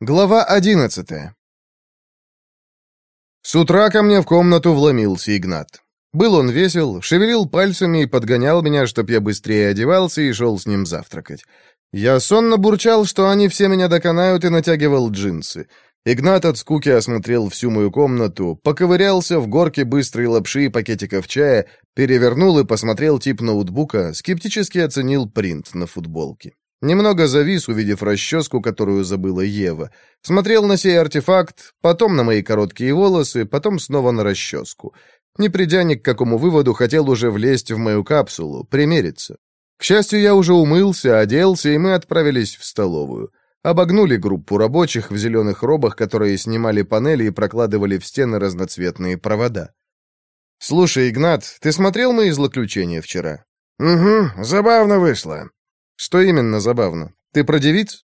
Глава одиннадцатая. С утра ко мне в комнату вломился Игнат. Был он весел, шевелил пальцами и подгонял меня, чтоб я быстрее одевался и шел с ним завтракать. Я сонно бурчал, что они все меня доконают, и натягивал джинсы. Игнат от скуки осмотрел всю мою комнату, поковырялся в горке быстрой лапши и пакетиков чая, перевернул и посмотрел тип ноутбука, скептически оценил принт на футболке. Немного завис, увидев расческу, которую забыла Ева. Смотрел на сей артефакт, потом на мои короткие волосы, потом снова на расческу. Не придя ни к какому выводу, хотел уже влезть в мою капсулу, примериться. К счастью, я уже умылся, оделся, и мы отправились в столовую. Обогнули группу рабочих в зеленых робах, которые снимали панели и прокладывали в стены разноцветные провода. «Слушай, Игнат, ты смотрел мои злоключения вчера?» «Угу, забавно вышло», что именно забавно? Ты про девиц?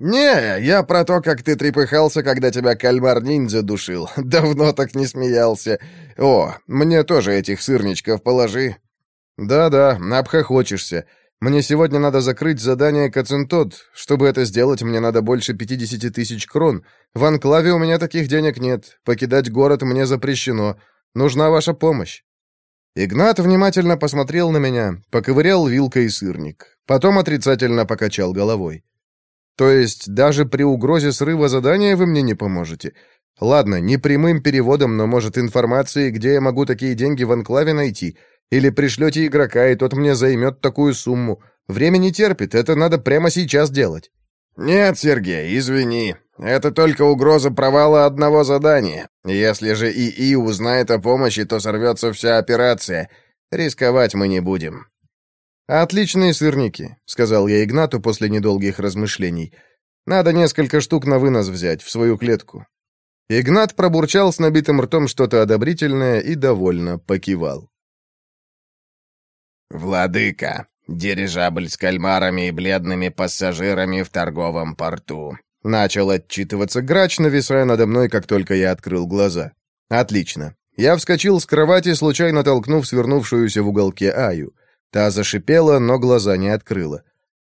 «Не, я про то, как ты трепыхался, когда тебя кальмар-ниндзя душил. Давно так не смеялся. О, мне тоже этих сырничков положи». «Да-да, обхохочешься. Мне сегодня надо закрыть задание Кацинтод. Чтобы это сделать, мне надо больше 50 тысяч крон. В Анклаве у меня таких денег нет. Покидать город мне запрещено. Нужна ваша помощь». Игнат внимательно посмотрел на меня, поковырял вилкой сырник. Потом отрицательно покачал головой. «То есть даже при угрозе срыва задания вы мне не поможете? Ладно, не прямым переводом, но, может, информацией, где я могу такие деньги в анклаве найти? Или пришлете игрока, и тот мне займет такую сумму? Время не терпит, это надо прямо сейчас делать». «Нет, Сергей, извини. Это только угроза провала одного задания. Если же ИИ узнает о помощи, то сорвется вся операция. Рисковать мы не будем». «Отличные сырники», — сказал я Игнату после недолгих размышлений. «Надо несколько штук на вынос взять, в свою клетку». Игнат пробурчал с набитым ртом что-то одобрительное и довольно покивал. «Владыка, дирижабль с кальмарами и бледными пассажирами в торговом порту», — начал отчитываться грач, нависая надо мной, как только я открыл глаза. «Отлично». Я вскочил с кровати, случайно толкнув свернувшуюся в уголке Аю. Та зашипела, но глаза не открыла.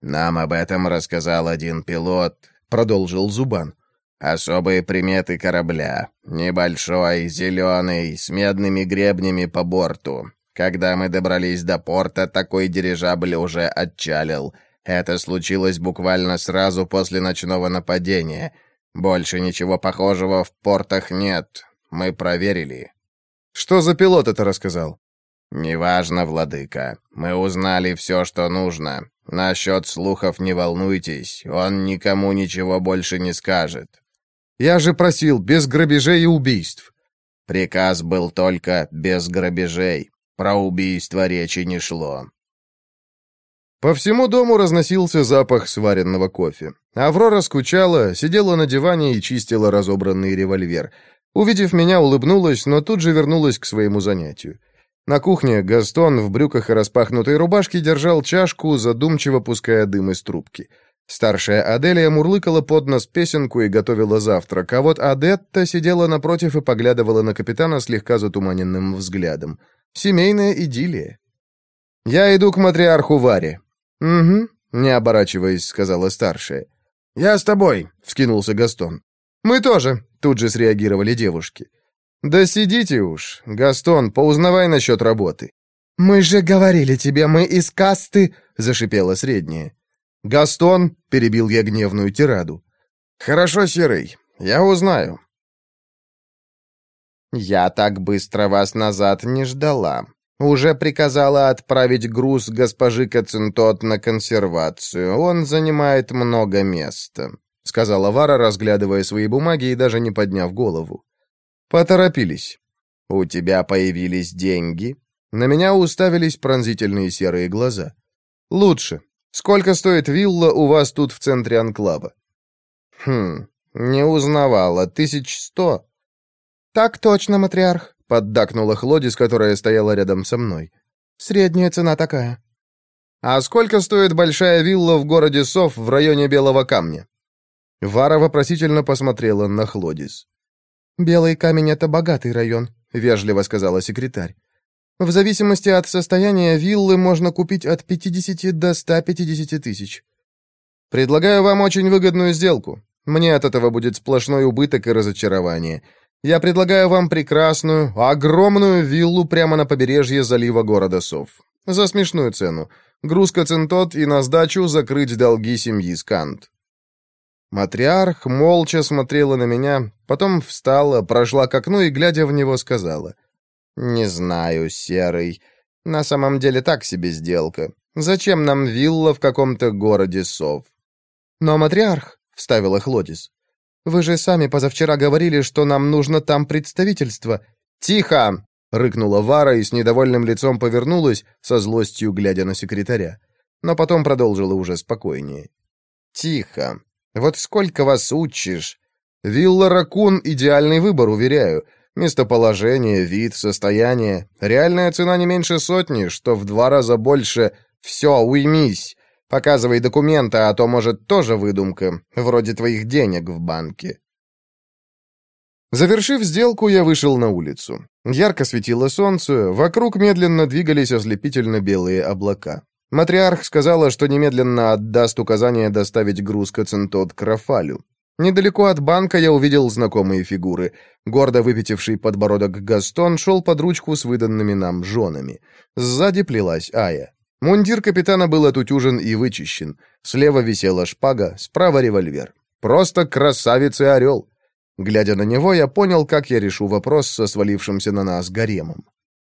«Нам об этом рассказал один пилот», — продолжил Зубан. «Особые приметы корабля. Небольшой, зеленый, с медными гребнями по борту. Когда мы добрались до порта, такой дирижабль уже отчалил. Это случилось буквально сразу после ночного нападения. Больше ничего похожего в портах нет. Мы проверили». «Что за пилот это рассказал?» «Неважно, владыка. Мы узнали все, что нужно. Насчет слухов не волнуйтесь, он никому ничего больше не скажет». «Я же просил, без грабежей и убийств». Приказ был только без грабежей. Про убийство речи не шло. По всему дому разносился запах сваренного кофе. Аврора скучала, сидела на диване и чистила разобранный револьвер. Увидев меня, улыбнулась, но тут же вернулась к своему занятию. На кухне Гастон в брюках и распахнутой рубашке держал чашку, задумчиво пуская дым из трубки. Старшая Аделия мурлыкала под нос песенку и готовила завтрак, а вот Адетта сидела напротив и поглядывала на капитана слегка затуманенным взглядом. Семейная идиллия. «Я иду к матриарху Варе». «Угу», — не оборачиваясь, сказала старшая. «Я с тобой», — вскинулся Гастон. «Мы тоже», — тут же среагировали девушки. «Да сидите уж. Гастон, поузнавай насчет работы». «Мы же говорили тебе, мы из касты», — зашипела средняя. «Гастон», — перебил я гневную тираду. «Хорошо, Серый, я узнаю». «Я так быстро вас назад не ждала. Уже приказала отправить груз госпожи Кацинтот на консервацию. Он занимает много места», — сказала Вара, разглядывая свои бумаги и даже не подняв голову. Поторопились. У тебя появились деньги? На меня уставились пронзительные серые глаза. Лучше. Сколько стоит вилла у вас тут в центре анклава? Хм, не узнавала. Тысяч сто. Так точно, матриарх, поддакнула Хлодис, которая стояла рядом со мной. Средняя цена такая. А сколько стоит большая вилла в городе Сов в районе Белого камня? Вара вопросительно посмотрела на Хлодис. «Белый камень — это богатый район», — вежливо сказала секретарь. «В зависимости от состояния виллы можно купить от 50 до 150 тысяч». «Предлагаю вам очень выгодную сделку. Мне от этого будет сплошной убыток и разочарование. Я предлагаю вам прекрасную, огромную виллу прямо на побережье залива города Сов. За смешную цену. Грузка центот и на сдачу закрыть долги семьи Скант. Матриарх молча смотрела на меня, потом встала, прошла к окну и, глядя в него, сказала. «Не знаю, Серый. На самом деле так себе сделка. Зачем нам вилла в каком-то городе сов?» «Но, матриарх», — вставила Хлодис, — «вы же сами позавчера говорили, что нам нужно там представительство». «Тихо!» — рыкнула Вара и с недовольным лицом повернулась, со злостью глядя на секретаря. Но потом продолжила уже спокойнее. «Тихо. Вот сколько вас учишь? Вилла Ракун — идеальный выбор, уверяю. Местоположение, вид, состояние. Реальная цена не меньше сотни, что в два раза больше. Все, уймись. Показывай документы, а то, может, тоже выдумка, вроде твоих денег в банке. Завершив сделку, я вышел на улицу. Ярко светило солнце, вокруг медленно двигались ослепительно белые облака. Матриарх сказала, что немедленно отдаст указание доставить груз Кацинтот к Рафалю. Недалеко от банка я увидел знакомые фигуры. Гордо выпятивший подбородок Гастон шел под ручку с выданными нам женами. Сзади плелась Ая. Мундир капитана был отутюжен и вычищен. Слева висела шпага, справа револьвер. Просто красавец и орел. Глядя на него, я понял, как я решу вопрос со свалившимся на нас гаремом.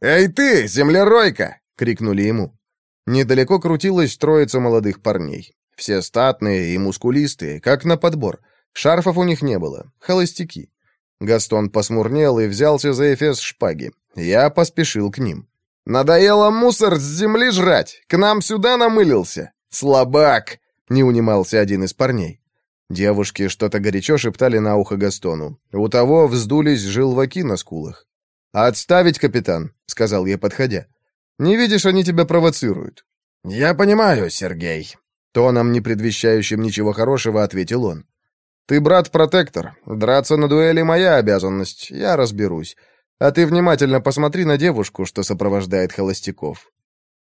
«Эй ты, землеройка!» — крикнули ему. Недалеко крутилась троица молодых парней. Все статные и мускулистые, как на подбор. Шарфов у них не было, холостяки. Гастон посмурнел и взялся за эфес шпаги. Я поспешил к ним. «Надоело мусор с земли жрать! К нам сюда намылился! Слабак!» — не унимался один из парней. Девушки что-то горячо шептали на ухо Gastoну. У того вздулись желваки на скулах. «Отставить, капитан», — сказал я, подходя. Не видишь, они тебя провоцируют». «Я понимаю, Сергей», — тоном, не предвещающим ничего хорошего, ответил он. «Ты брат-протектор. Драться на дуэли моя обязанность. Я разберусь. А ты внимательно посмотри на девушку, что сопровождает холостяков».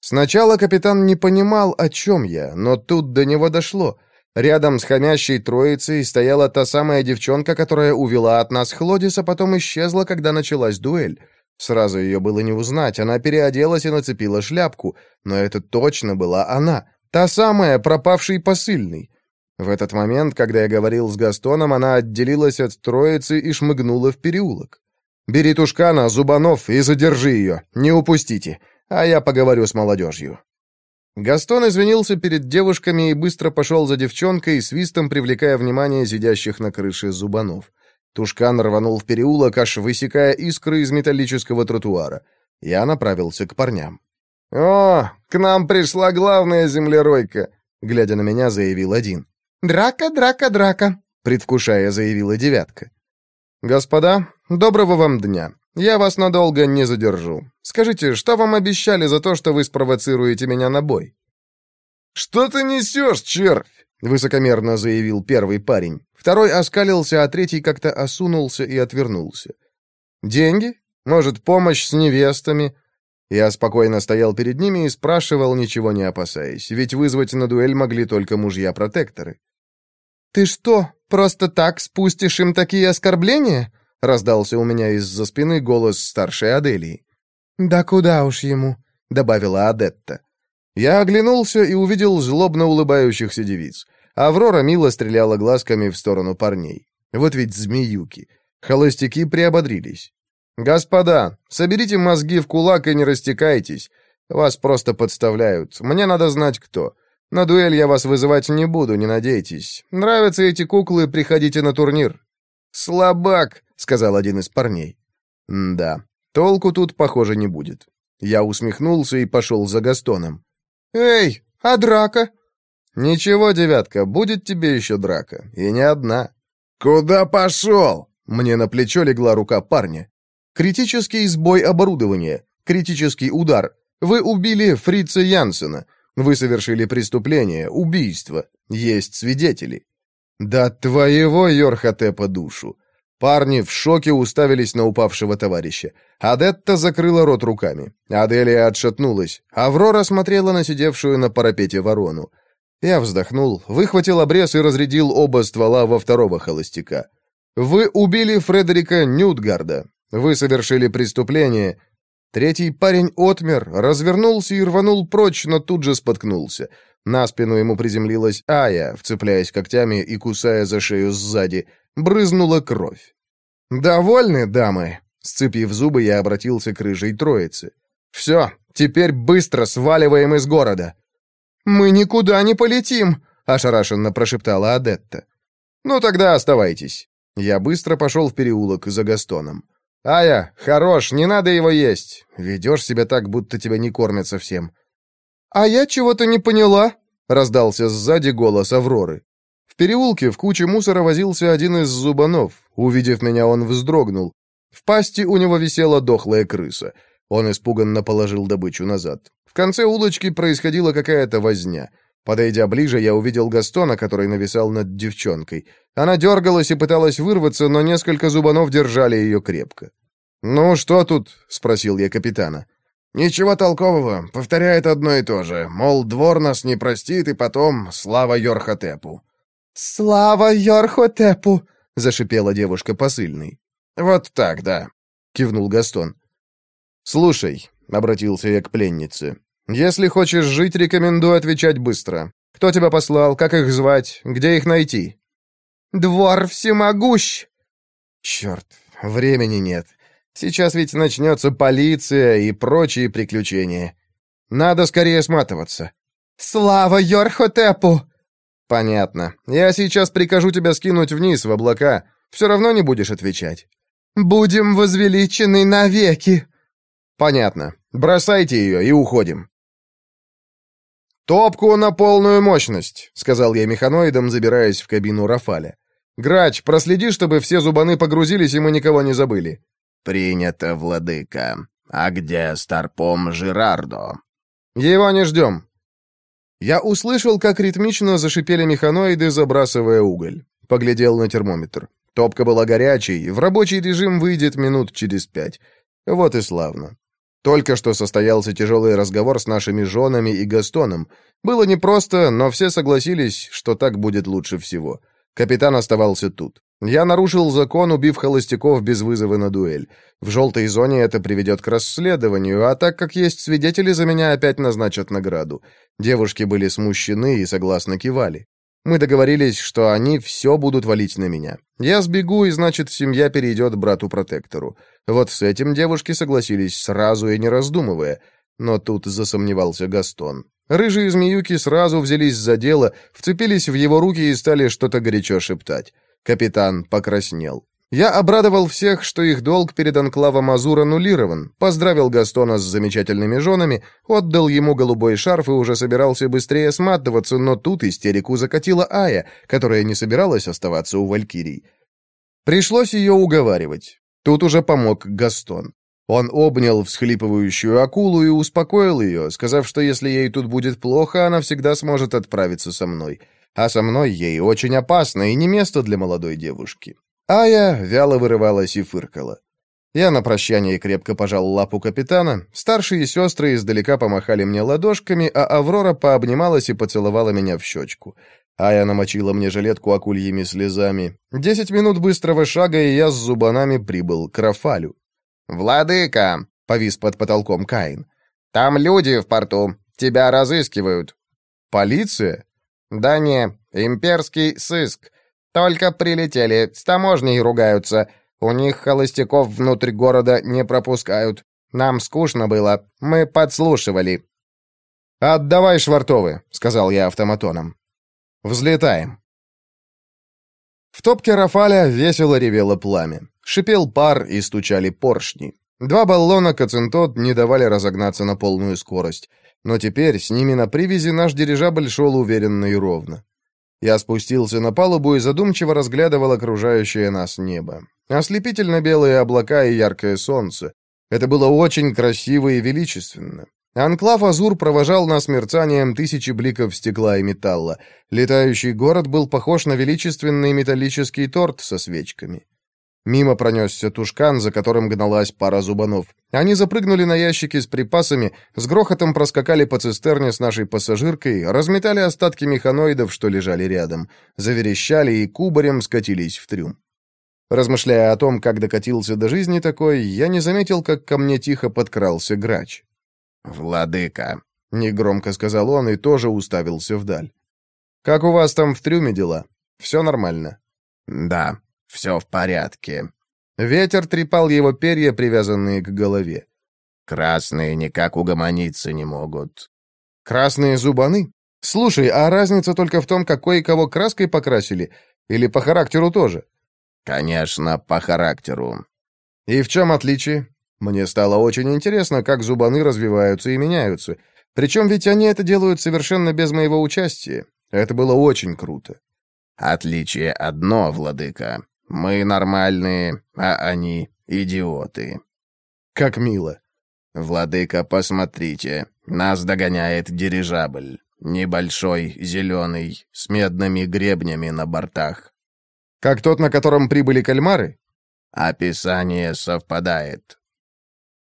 Сначала капитан не понимал, о чем я, но тут до него дошло. Рядом с хомящей троицей стояла та самая девчонка, которая увела от нас Хлодис, а потом исчезла, когда началась дуэль. Сразу ее было не узнать, она переоделась и нацепила шляпку, но это точно была она, та самая, пропавший посыльный. В этот момент, когда я говорил с Gaстоном, она отделилась от троицы и шмыгнула в переулок. «Бери Тушкана, Зубанов, и задержи ее, не упустите, а я поговорю с молодежью». Гастон извинился перед девушками и быстро пошел за девчонкой, свистом привлекая внимание сидящих на крыше Зубанов. Тушкан рванул в переулок, аж высекая искры из металлического тротуара. Я направился к парням. «О, к нам пришла главная землеройка!» Глядя на меня, заявил один. «Драка, драка, драка!» Предвкушая, заявила девятка. «Господа, доброго вам дня. Я вас надолго не задержу. Скажите, что вам обещали за то, что вы спровоцируете меня на бой?» «Что ты несешь, червь?» — высокомерно заявил первый парень. Второй оскалился, а третий как-то осунулся и отвернулся. «Деньги? Может, помощь с невестами?» Я спокойно стоял перед ними и спрашивал, ничего не опасаясь, ведь вызвать на дуэль могли только мужья-протекторы. «Ты что, просто так спустишь им такие оскорбления?» — раздался у меня из-за спины голос старшей Аделии. «Да куда уж ему», — добавила Адетта. Я оглянулся и увидел злобно улыбающихся девиц. Аврора мило стреляла глазками в сторону парней. Вот ведь змеюки. Холостяки приободрились. «Господа, соберите мозги в кулак и не растекайтесь. Вас просто подставляют. Мне надо знать, кто. На дуэль я вас вызывать не буду, не надейтесь. Нравятся эти куклы, приходите на турнир». «Слабак», — сказал один из парней. «Да, толку тут, похоже, не будет». Я усмехнулся и пошел за Гастоном. «Эй, а драка?» «Ничего, девятка, будет тебе еще драка, и не одна». «Куда пошел?» Мне на плечо легла рука парня. «Критический сбой оборудования, критический удар. Вы убили Фрица Янсена. Вы совершили преступление, убийство. Есть свидетели». «Да твоего Йорхате по душу!» Парни в шоке уставились на упавшего товарища. Адетта закрыла рот руками. Аделия отшатнулась. Аврора смотрела на сидевшую на парапете ворону. Я вздохнул, выхватил обрез и разрядил оба ствола во второго холостяка. «Вы убили Фредерика Нютгарда. Вы совершили преступление». Третий парень отмер, развернулся и рванул прочь, но тут же споткнулся. На спину ему приземлилась Ая, вцепляясь когтями и кусая за шею сзади. Брызнула кровь. «Довольны, дамы?» Сцепив зубы, я обратился к рыжей троице. «Все, теперь быстро сваливаем из города!» «Мы никуда не полетим!» — ошарашенно прошептала Адетта. «Ну тогда оставайтесь». Я быстро пошел в переулок за Gastoном. «Ая, хорош, не надо его есть. Ведешь себя так, будто тебя не кормят совсем». «А я чего-то не поняла», — раздался сзади голос Авроры. В переулке в куче мусора возился один из зубанов. Увидев меня, он вздрогнул. В пасти у него висела дохлая крыса. Он испуганно положил добычу назад. В конце улочки происходила какая-то возня. Подойдя ближе, я увидел Гастона, который нависал над девчонкой. Она дергалась и пыталась вырваться, но несколько зубанов держали ее крепко. «Ну, что тут?» — спросил я капитана. «Ничего толкового. Повторяет одно и то же. Мол, двор нас не простит, и потом слава Йорхотепу». «Слава Йорхотепу!» — зашипела девушка посыльной. «Вот так, да», — кивнул Гастон. «Слушай», — обратился я к пленнице, — «если хочешь жить, рекомендую отвечать быстро. Кто тебя послал, как их звать, где их найти?» «Двор всемогущ!» «Черт, времени нет. Сейчас ведь начнется полиция и прочие приключения. Надо скорее сматываться». «Слава Йорхотепу!» «Понятно. Я сейчас прикажу тебя скинуть вниз, в облака. Все равно не будешь отвечать». «Будем возвеличены навеки!» «Понятно. Бросайте ее и уходим». «Топку на полную мощность», — сказал я механоидам, забираясь в кабину Рафаля. «Грач, проследи, чтобы все зубаны погрузились, и мы никого не забыли». «Принято, владыка. А где Старпом Жирардо?» «Его не ждем». Я услышал, как ритмично зашипели механоиды, забрасывая уголь. Поглядел на термометр. Топка была горячей, в рабочий режим выйдет минут через пять. Вот и славно. Только что состоялся тяжелый разговор с нашими женами и Гастоном. Было непросто, но все согласились, что так будет лучше всего. Капитан оставался тут. Я нарушил закон, убив холостяков без вызова на дуэль. В желтой зоне это приведет к расследованию, а так как есть свидетели, за меня опять назначат награду. Девушки были смущены и согласно кивали. Мы договорились, что они все будут валить на меня. Я сбегу, и значит, семья перейдет брату-протектору. Вот с этим девушки согласились сразу и не раздумывая. Но тут засомневался Гастон. Рыжие змеюки сразу взялись за дело, вцепились в его руки и стали что-то горячо шептать. Капитан покраснел. Я обрадовал всех, что их долг перед анклавом Азур аннулирован, поздравил Гастона с замечательными женами, отдал ему голубой шарф и уже собирался быстрее сматываться, но тут истерику закатила Ая, которая не собиралась оставаться у Валькирий. Пришлось ее уговаривать. Тут уже помог Гастон. Он обнял всхлипывающую акулу и успокоил ее, сказав, что если ей тут будет плохо, она всегда сможет отправиться со мной. А со мной ей очень опасно и не место для молодой девушки. Ая вяло вырывалась и фыркала. Я на прощание крепко пожал лапу капитана, старшие сестры издалека помахали мне ладошками, а Аврора пообнималась и поцеловала меня в щечку. Ая намочила мне жилетку акульями слезами. Десять минут быстрого шага, и я с зубанами прибыл к Рафалю. «Владыка!» — повис под потолком Каин. «Там люди в порту. Тебя разыскивают». «Полиция?» «Да не, имперский сыск. Только прилетели, с таможней ругаются. У них холостяков внутрь города не пропускают. Нам скучно было, мы подслушивали». «Отдавай швартовы», — сказал я автоматоном. «Взлетаем». В топке Рафаля весело ревело пламя. Шипел пар и стучали поршни. Два баллона Кацинтот не давали разогнаться на полную скорость. Но теперь с ними на привязи наш дирижабль шел уверенно и ровно. Я спустился на палубу и задумчиво разглядывал окружающее нас небо. Ослепительно белые облака и яркое солнце. Это было очень красиво и величественно. Анклав Азур провожал нас мерцанием тысячи бликов стекла и металла. Летающий город был похож на величественный металлический торт со свечками. Мимо пронесся тушкан, за которым гналась пара зубанов. Они запрыгнули на ящики с припасами, с грохотом проскакали по цистерне с нашей пассажиркой, разметали остатки механоидов, что лежали рядом, заверещали и кубарем скатились в трюм. Размышляя о том, как докатился до жизни такой, я не заметил, как ко мне тихо подкрался грач. «Владыка», — негромко сказал он и тоже уставился вдаль. «Как у вас там в трюме дела? Все нормально?» «Да», все в порядке». Ветер трепал его перья, привязанные к голове. «Красные никак угомониться не могут». «Красные зубаны? Слушай, а разница только в том, какой и кого краской покрасили? Или по характеру тоже?» «Конечно, по характеру». «И в чем отличие?» Мне стало очень интересно, как зубаны развиваются и меняются. Причем ведь они это делают совершенно без моего участия. Это было очень круто. «Отличие одно, владыка. Мы нормальные, а они идиоты. Как мило. Владыка, посмотрите. Нас догоняет дирижабль. Небольшой, зеленый, с медными гребнями на бортах. Как тот, на котором прибыли кальмары? Описание совпадает.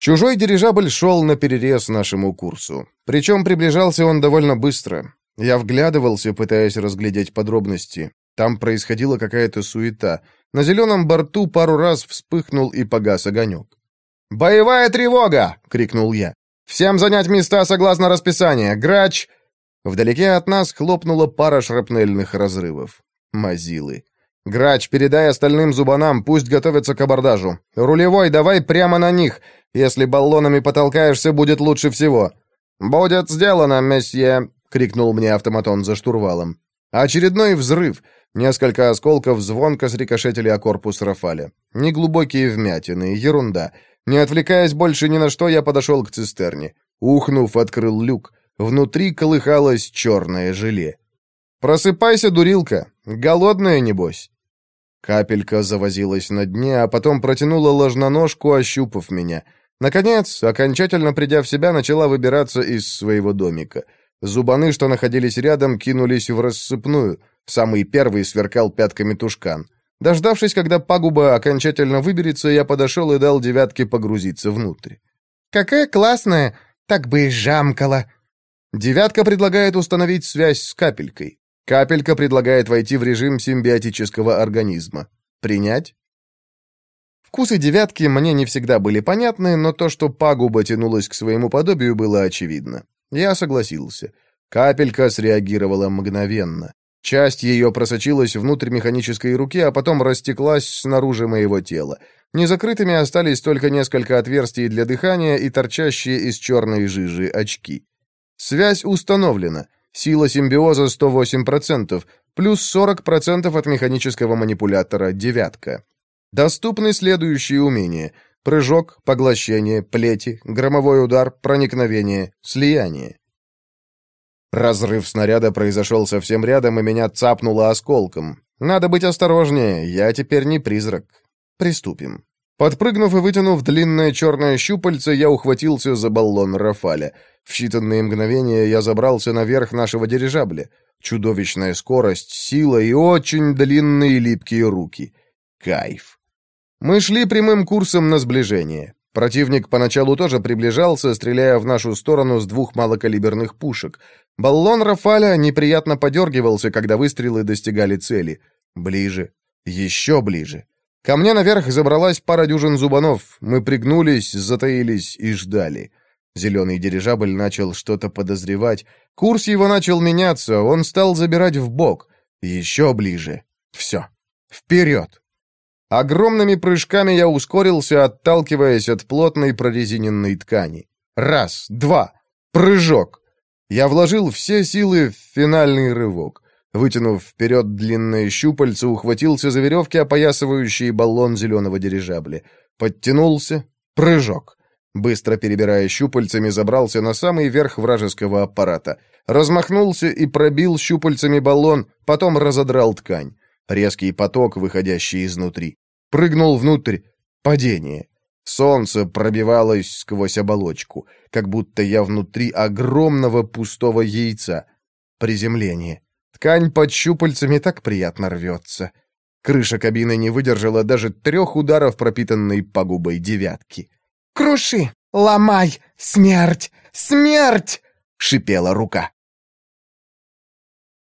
Чужой дирижабль шел на перерез нашему курсу. Причем приближался он довольно быстро. Я вглядывался, пытаясь разглядеть подробности. Там происходила какая-то суета. На зеленом борту пару раз вспыхнул и погас огонек. «Боевая тревога!» — крикнул я. «Всем занять места согласно расписанию! Грач!» Вдалеке от нас хлопнула пара шрапнельных разрывов. Мазилы. «Грач, передай остальным зубанам, пусть готовятся к абордажу. Рулевой, давай прямо на них. Если баллонами потолкаешься, будет лучше всего». «Будет сделано, месье!» — крикнул мне автоматон за штурвалом. Очередной взрыв — Несколько осколков звонко срикошетили о корпус Рафаля. Неглубокие вмятины, ерунда. Не отвлекаясь больше ни на что, я подошел к цистерне. Ухнув, открыл люк. Внутри колыхалось черное желе. «Просыпайся, дурилка! Голодная, небось!» Капелька завозилась на дне, а потом протянула ложноножку, ощупав меня. Наконец, окончательно придя в себя, начала выбираться из своего домика. Зубаны, что находились рядом, кинулись в рассыпную. Самый первый сверкал пятками тушкан. Дождавшись, когда пагуба окончательно выберется, я подошел и дал девятке погрузиться внутрь. «Какая классная! Так бы и жамкала!» Девятка предлагает установить связь с капелькой. Капелька предлагает войти в режим симбиотического организма. Принять? Вкусы девятки мне не всегда были понятны, но то, что пагуба тянулась к своему подобию, было очевидно. Я согласился. Капелька среагировала мгновенно. Часть ее просочилась внутрь механической руки, а потом растеклась снаружи моего тела. Незакрытыми остались только несколько отверстий для дыхания и торчащие из черной жижи очки. Связь установлена. Сила симбиоза 108%, плюс 40% от механического манипулятора «девятка». Доступны следующие умения. Прыжок, поглощение, плети, громовой удар, проникновение, слияние. Разрыв снаряда произошел совсем рядом, и меня цапнуло осколком. Надо быть осторожнее, я теперь не призрак. Приступим. Подпрыгнув и вытянув длинное черное щупальце, я ухватился за баллон Рафаля. В считанные мгновения я забрался наверх нашего дирижабля. Чудовищная скорость, сила и очень длинные липкие руки. Кайф. Мы шли прямым курсом на сближение. Противник поначалу тоже приближался, стреляя в нашу сторону с двух малокалиберных пушек. Баллон Рафаля неприятно подергивался, когда выстрелы достигали цели. Ближе. Еще ближе. Ко мне наверх забралась пара дюжин зубанов. Мы пригнулись, затаились и ждали. Зеленый дирижабль начал что-то подозревать. Курс его начал меняться, он стал забирать в бок. Еще ближе. Все. Вперед. Огромными прыжками я ускорился, отталкиваясь от плотной прорезиненной ткани. Раз, два, прыжок. Я вложил все силы в финальный рывок. Вытянув вперед длинные щупальца, ухватился за веревки, опоясывающие баллон зеленого дирижабля. Подтянулся. Прыжок. Быстро перебирая щупальцами, забрался на самый верх вражеского аппарата. Размахнулся и пробил щупальцами баллон, потом разодрал ткань. Резкий поток, выходящий изнутри. Прыгнул внутрь. Падение. Солнце пробивалось сквозь оболочку, как будто я внутри огромного пустого яйца. Приземление. Ткань под щупальцами так приятно рвется. Крыша кабины не выдержала даже трех ударов пропитанной погубой девятки. «Круши! Ломай! Смерть! Смерть!» — шипела рука.